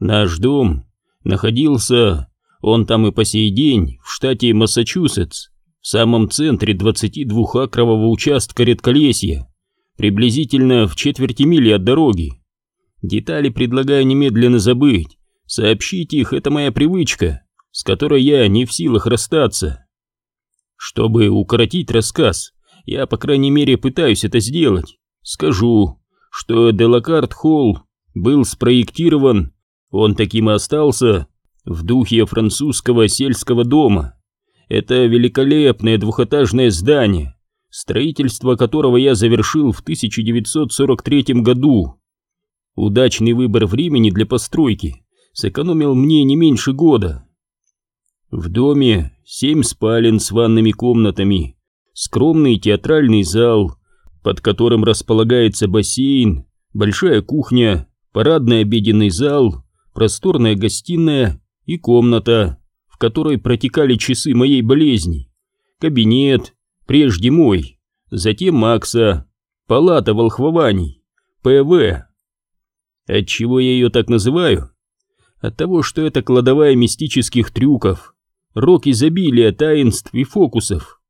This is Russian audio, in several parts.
Наш дом находился, он там и по сей день, в штате Массачусетс, в самом центре 22-акрового участка редколесья, приблизительно в четверти мили от дороги. Детали предлагаю немедленно забыть, сообщить их, это моя привычка, с которой я не в силах расстаться. Чтобы укоротить рассказ, я, по крайней мере, пытаюсь это сделать. Скажу, что Делакарт Холл был спроектирован, он таким и остался, в духе французского сельского дома. Это великолепное двухэтажное здание, строительство которого я завершил в 1943 году. Удачный выбор времени для постройки сэкономил мне не меньше года. В доме семь спален с ванными комнатами, скромный театральный зал, под которым располагается бассейн, большая кухня, парадный обеденный зал, просторная гостиная и комната, в которой протекали часы моей болезни, кабинет, прежде мой, затем Макса, палата волхвований, ПВ. Отчего я ее так называю? От того, что это кладовая мистических трюков, рок изобилия таинств и фокусов.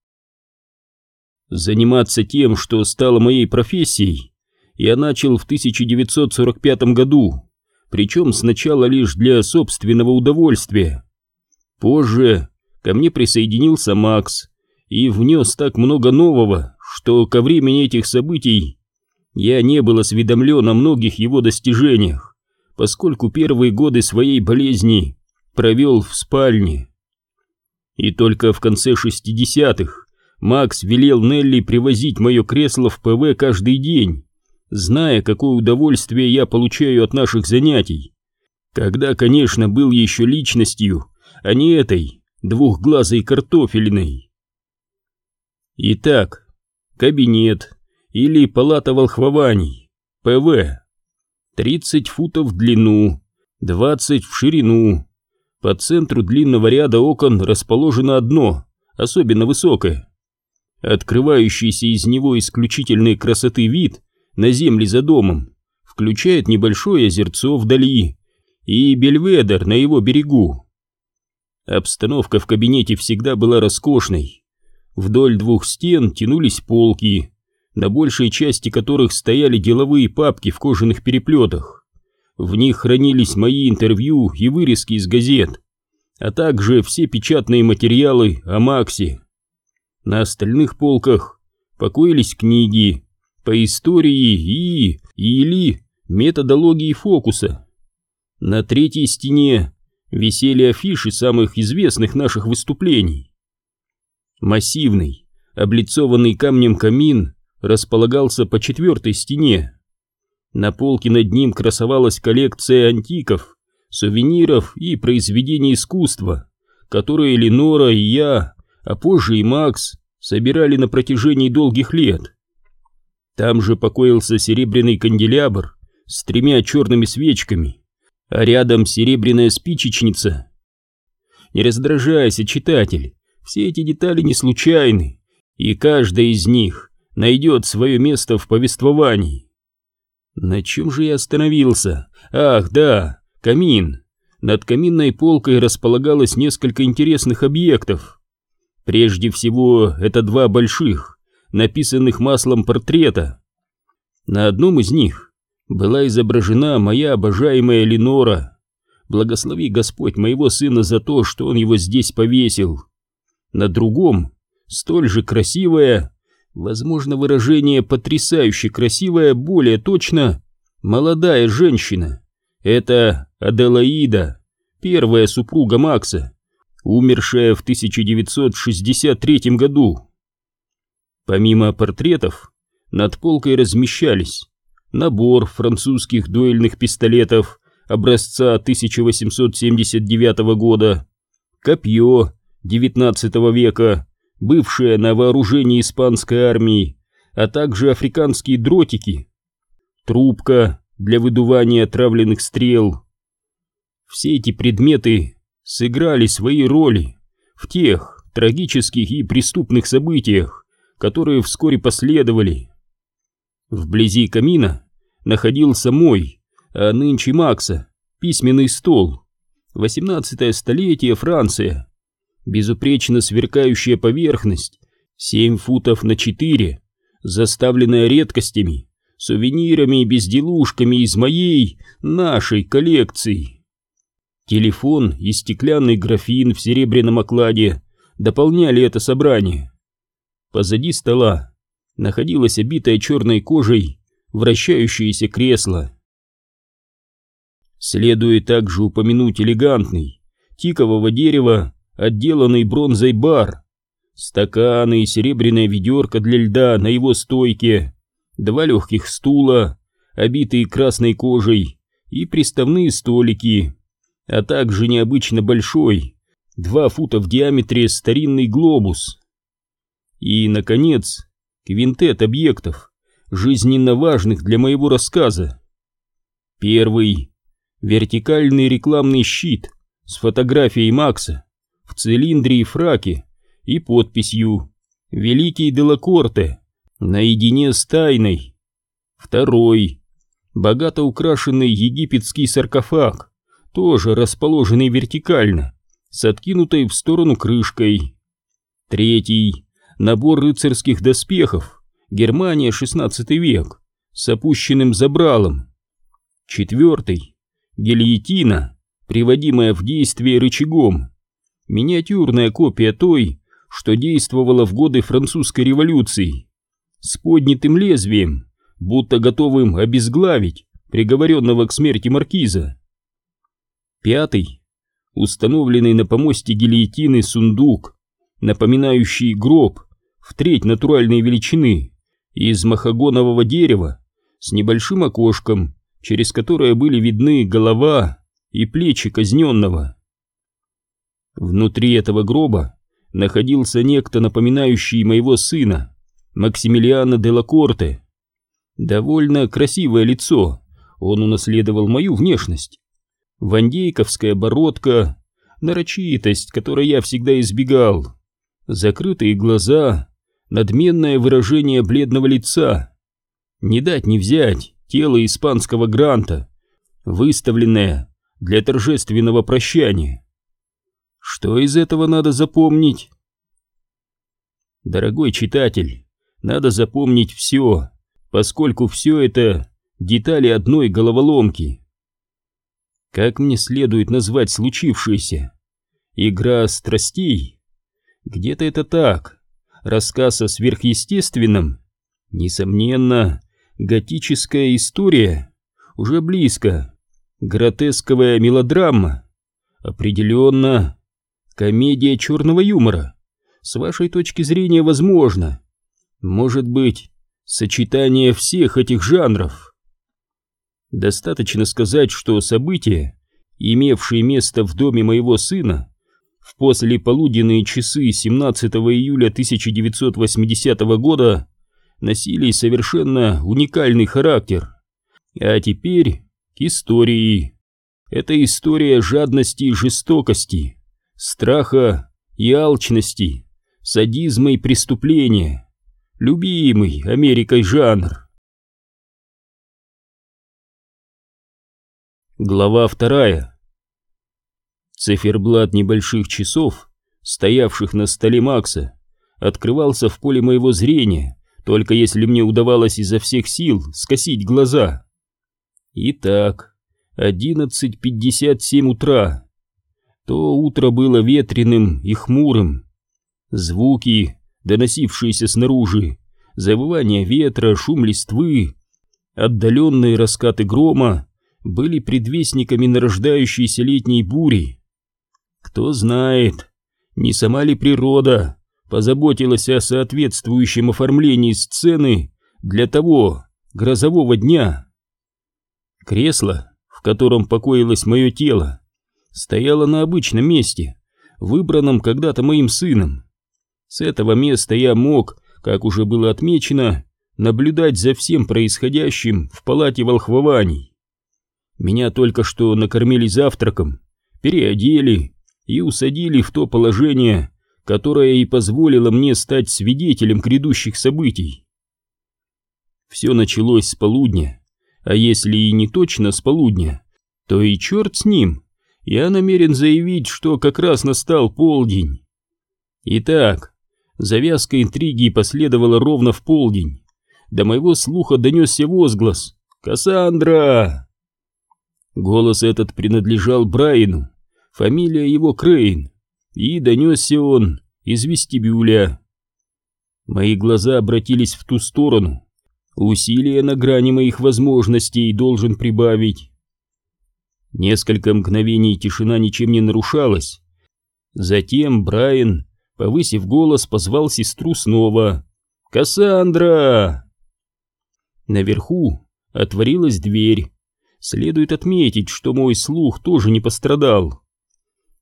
Заниматься тем, что стало моей профессией, я начал в 1945 году, причем сначала лишь для собственного удовольствия. Позже ко мне присоединился Макс и внес так много нового, что ко времени этих событий я не был осведомлен о многих его достижениях, поскольку первые годы своей болезни провел в спальне. И только в конце 60-х Макс велел Нелли привозить мое кресло в ПВ каждый день, зная, какое удовольствие я получаю от наших занятий. Когда, конечно, был еще личностью, а не этой двухглазой картофельной. Итак, кабинет или палата волхвований, ПВ, 30 футов в длину, 20 в ширину. По центру длинного ряда окон расположено одно, особенно высокое. Открывающийся из него исключительной красоты вид на земли за домом включает небольшое озерцо вдали и бельведер на его берегу. Обстановка в кабинете всегда была роскошной. Вдоль двух стен тянулись полки, на большей части которых стояли деловые папки в кожаных переплетах. В них хранились мои интервью и вырезки из газет, а также все печатные материалы о Максе. На остальных полках покоились книги по истории и или методологии фокуса. На третьей стене висели афиши самых известных наших выступлений. Массивный, облицованный камнем камин располагался по четвертой стене. На полке над ним красовалась коллекция антиков, сувениров и произведений искусства, которые Ленора и я, а позже и Макс, собирали на протяжении долгих лет. Там же покоился серебряный канделябр с тремя черными свечками, а рядом серебряная спичечница. Не раздражайся, читатель, все эти детали не случайны, и каждая из них найдет свое место в повествовании. На чем же я остановился? Ах, да, камин. Над каминной полкой располагалось несколько интересных объектов. Прежде всего, это два больших, написанных маслом портрета. На одном из них была изображена моя обожаемая Ленора. Благослови Господь моего сына за то, что он его здесь повесил. На другом, столь же красивая, Возможно, выражение «потрясающе красивая» более точно «молодая женщина». Это Аделаида, первая супруга Макса, умершая в 1963 году. Помимо портретов, над полкой размещались набор французских дуэльных пистолетов образца 1879 года, копье 19 века, бывшая на вооружении испанской армии, а также африканские дротики, трубка для выдувания отравленных стрел. Все эти предметы сыграли свои роли в тех трагических и преступных событиях, которые вскоре последовали. Вблизи камина находился мой, а нынче Макса, письменный стол. 18 столетие, Франция. Безупречно сверкающая поверхность, 7 футов на 4, заставленная редкостями, сувенирами и безделушками из моей, нашей коллекции. Телефон и стеклянный графин в серебряном окладе дополняли это собрание. Позади стола находилось обитое черной кожей вращающееся кресло. Следует также упомянуть элегантный, тикового дерева, отделанный бронзой бар, стаканы и серебряная ведерко для льда на его стойке, два легких стула, обитые красной кожей, и приставные столики, а также необычно большой, два фута в диаметре старинный глобус. И, наконец, квинтет объектов, жизненно важных для моего рассказа. Первый — вертикальный рекламный щит с фотографией Макса в цилиндре и фраке и подписью «Великий Делакорте» наедине с тайной. Второй — богато украшенный египетский саркофаг, тоже расположенный вертикально, с откинутой в сторону крышкой. Третий — набор рыцарских доспехов, Германия, 16 век, с опущенным забралом. Четвертый. Гильотина, приводимая в действие рычагом. Миниатюрная копия той, что действовала в годы французской революции. С поднятым лезвием, будто готовым обезглавить приговоренного к смерти маркиза. Пятый. Установленный на помосте гильотины сундук, напоминающий гроб в треть натуральной величины, из махагонового дерева с небольшим окошком, через которое были видны голова и плечи казненного. Внутри этого гроба находился некто, напоминающий моего сына, Максимилиана де Лакорте. Довольно красивое лицо, он унаследовал мою внешность. Вандейковская бородка, нарочитость, которой я всегда избегал, закрытые глаза, надменное выражение бледного лица. Не дать не взять тело испанского гранта, выставленное для торжественного прощания. Что из этого надо запомнить? Дорогой читатель, надо запомнить все, поскольку все это детали одной головоломки. Как мне следует назвать случившееся? Игра страстей? Где-то это так, рассказ о сверхъестественном? Несомненно, готическая история, уже близко, гротесковая мелодрама, определенно, комедия черного юмора, с вашей точки зрения возможно, может быть, сочетание всех этих жанров. Достаточно сказать, что события, имевшие место в доме моего сына, в послеполуденные часы 17 июля 1980 года носили совершенно уникальный характер. А теперь к истории. Это история жадности и жестокости, страха и алчности, садизма и преступления. Любимый Америкой жанр. Глава вторая. Циферблат небольших часов, стоявших на столе Макса, открывался в поле моего зрения, только если мне удавалось изо всех сил скосить глаза. Итак, 11.57 утра. То утро было ветреным и хмурым. Звуки, доносившиеся снаружи, завывание ветра, шум листвы, отдаленные раскаты грома были предвестниками нарождающейся летней бури. Кто знает, не сама ли природа позаботилась о соответствующем оформлении сцены для того грозового дня. Кресло, в котором покоилось мое тело, стояло на обычном месте, выбранном когда-то моим сыном. С этого места я мог, как уже было отмечено, наблюдать за всем происходящим в палате волхвований. Меня только что накормили завтраком, переодели и усадили в то положение, которое и позволило мне стать свидетелем грядущих событий. Все началось с полудня, а если и не точно с полудня, то и черт с ним. Я намерен заявить, что как раз настал полдень. Итак, завязка интриги последовала ровно в полдень. До моего слуха донесся возглас «Кассандра!». Голос этот принадлежал Брайану, фамилия его Крейн, и донесся он из вестибюля. Мои глаза обратились в ту сторону. Усилия на грани моих возможностей должен прибавить. Несколько мгновений тишина ничем не нарушалась. Затем Брайан, повысив голос, позвал сестру снова. «Кассандра!» Наверху отворилась дверь. Следует отметить, что мой слух тоже не пострадал.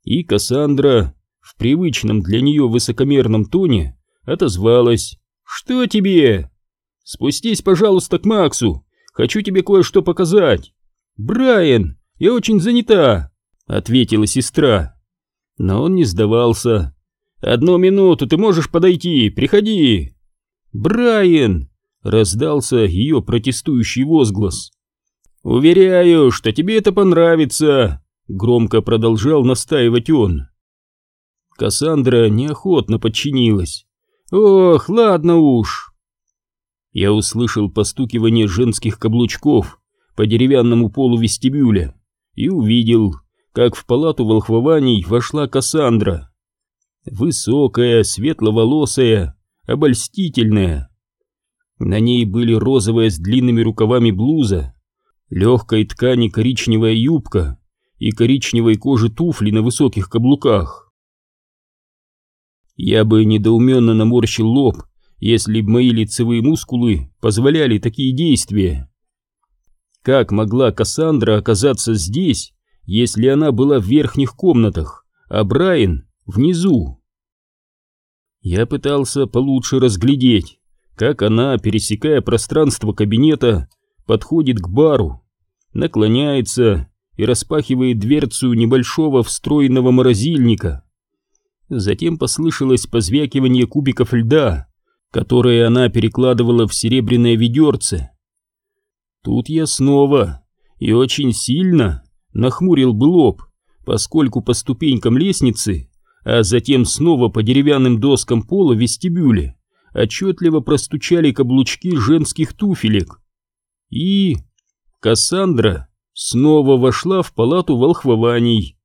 И Кассандра в привычном для нее высокомерном тоне отозвалась. «Что тебе?» «Спустись, пожалуйста, к Максу. Хочу тебе кое-что показать». «Брайан, я очень занята», — ответила сестра. Но он не сдавался. «Одну минуту, ты можешь подойти, приходи!» «Брайан!» — раздался ее протестующий возглас. «Уверяю, что тебе это понравится!» — громко продолжал настаивать он. Кассандра неохотно подчинилась. «Ох, ладно уж!» Я услышал постукивание женских каблучков по деревянному полу вестибюля и увидел, как в палату волхвований вошла Кассандра. Высокая, светловолосая, обольстительная. На ней были розовая с длинными рукавами блуза, легкой ткани коричневая юбка и коричневой кожи туфли на высоких каблуках. Я бы недоуменно наморщил лоб, если бы мои лицевые мускулы позволяли такие действия. Как могла Кассандра оказаться здесь, если она была в верхних комнатах, а Брайан внизу? Я пытался получше разглядеть, как она, пересекая пространство кабинета, подходит к бару, наклоняется и распахивает дверцу небольшого встроенного морозильника. Затем послышалось позвякивание кубиков льда, которые она перекладывала в серебряное ведерце. Тут я снова и очень сильно нахмурил бы лоб, поскольку по ступенькам лестницы, а затем снова по деревянным доскам пола в вестибюле отчетливо простучали каблучки женских туфелек. И Кассандра снова вошла в палату волхвований.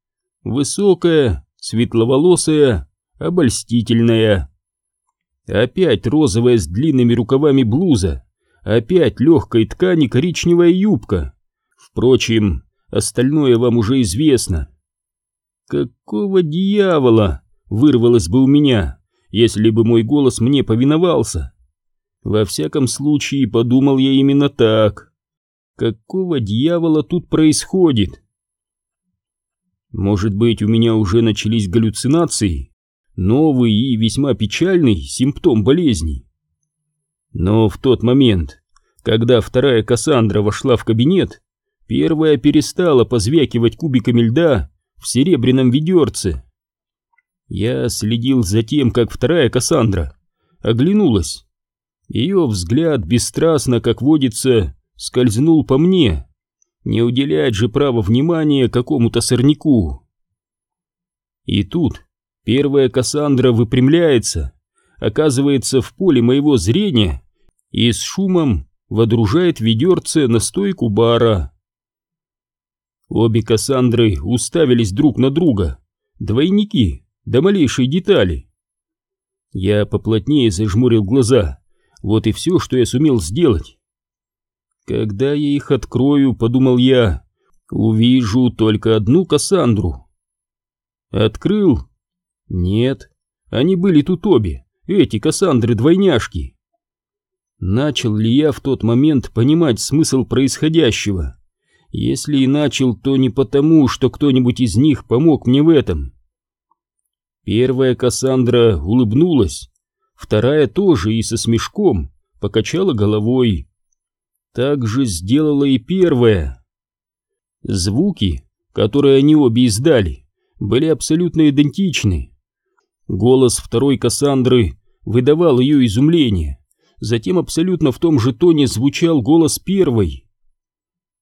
Высокая, светловолосая, обольстительная. Опять розовая с длинными рукавами блуза, опять легкой ткани коричневая юбка. Впрочем, остальное вам уже известно. Какого дьявола вырвалось бы у меня, если бы мой голос мне повиновался? Во всяком случае, подумал я именно так. Какого дьявола тут происходит? Может быть, у меня уже начались галлюцинации? Новый и весьма печальный симптом болезни. Но в тот момент, когда вторая Кассандра вошла в кабинет, первая перестала позвякивать кубиками льда в серебряном ведерце. Я следил за тем, как вторая Кассандра оглянулась. Ее взгляд бесстрастно, как водится, скользнул по мне. Не уделять же право внимания какому-то сорняку. И тут первая Кассандра выпрямляется, оказывается в поле моего зрения и с шумом водружает ведерце на стойку бара. Обе Кассандры уставились друг на друга, двойники, до малейшей детали. Я поплотнее зажмурил глаза, вот и все, что я сумел сделать. Когда я их открою, подумал я, увижу только одну Кассандру. Открыл? Нет, они были тут обе, эти Кассандры-двойняшки. Начал ли я в тот момент понимать смысл происходящего? Если и начал, то не потому, что кто-нибудь из них помог мне в этом. Первая Кассандра улыбнулась, вторая тоже и со смешком покачала головой. Так же сделала и первая. Звуки, которые они обе издали, были абсолютно идентичны. Голос второй Кассандры выдавал ее изумление, затем абсолютно в том же тоне звучал голос первой.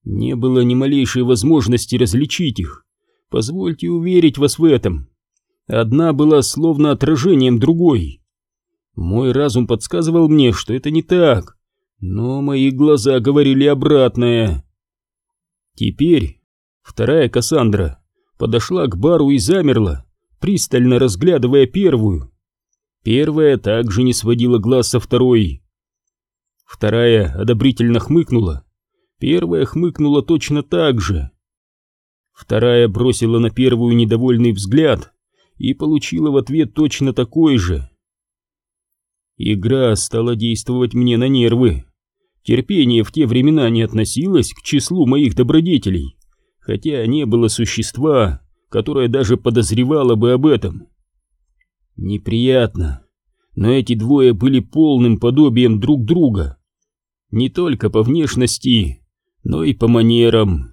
Не было ни малейшей возможности различить их. Позвольте уверить вас в этом. Одна была словно отражением другой. Мой разум подсказывал мне, что это не так, но мои глаза говорили обратное. Теперь вторая Кассандра подошла к бару и замерла, пристально разглядывая первую. Первая также не сводила глаз со второй. Вторая одобрительно хмыкнула. Первая хмыкнула точно так же. Вторая бросила на первую недовольный взгляд и получила в ответ точно такой же. Игра стала действовать мне на нервы. Терпение в те времена не относилось к числу моих добродетелей, хотя не было существа, которое даже подозревало бы об этом. Неприятно, но эти двое были полным подобием друг друга. Не только по внешности, но и по манерам.